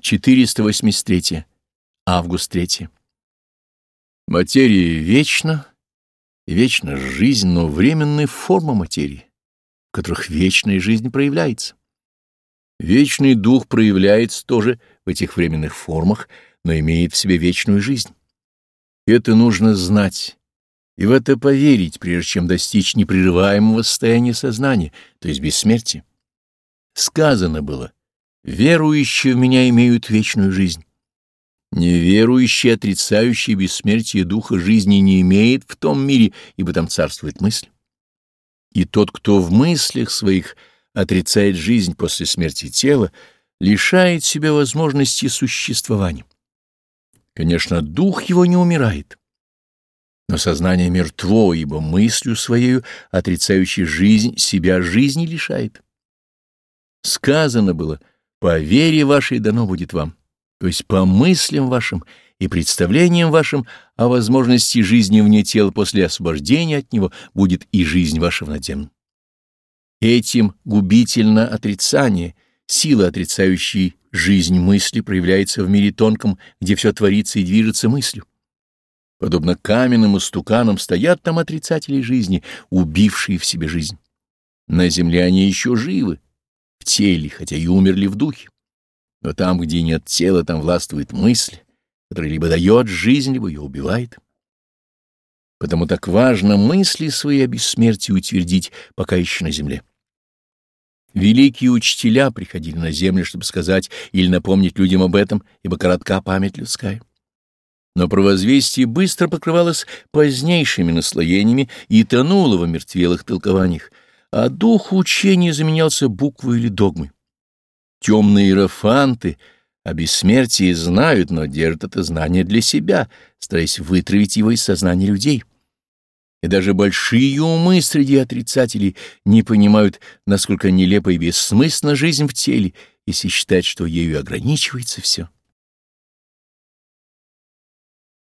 483. Август 3. Материя вечна, вечна жизнь, но временная форма материи, в которых вечная жизнь проявляется. Вечный дух проявляется тоже в этих временных формах, но имеет в себе вечную жизнь. Это нужно знать и в это поверить, прежде чем достичь непрерываемого состояния сознания, то есть бессмертия. Сказано было — Верующие в меня имеют вечную жизнь. Неверующий, отрицающий бессмертие духа жизни не имеет в том мире, ибо там царствует мысль. И тот, кто в мыслях своих отрицает жизнь после смерти тела, лишает себя возможности существования. Конечно, дух его не умирает, но сознание мертво, ибо мыслью своею, отрицающей жизнь, себя жизни лишает. Сказано было — по вере вашей дано будет вам, то есть по мыслям вашим и представлениям вашим о возможности жизни вне тела после освобождения от него будет и жизнь ваша в надземном. Этим губительно отрицание, сила, отрицающая жизнь мысли, проявляется в мире тонком, где все творится и движется мыслью. Подобно каменным истуканам стоят там отрицатели жизни, убившие в себе жизнь. На земле они еще живы, в теле, хотя и умерли в духе. Но там, где нет тела, там властвует мысль, которая либо дает жизнь, либо ее убивает. Потому так важно мысли свои о бессмертии утвердить, пока еще на земле. Великие учителя приходили на землю, чтобы сказать или напомнить людям об этом, ибо коротка память людская. Но провозвестие быстро покрывалось позднейшими наслоениями и тонуло в мертвелых толкованиях, а дух учения заменялся буквой или догмой. Темные иерофанты о бессмертии знают, но держат это знание для себя, стараясь вытравить его из сознания людей. И даже большие умы среди отрицателей не понимают, насколько нелепа и бессмысленна жизнь в теле, если считать, что ею ограничивается все.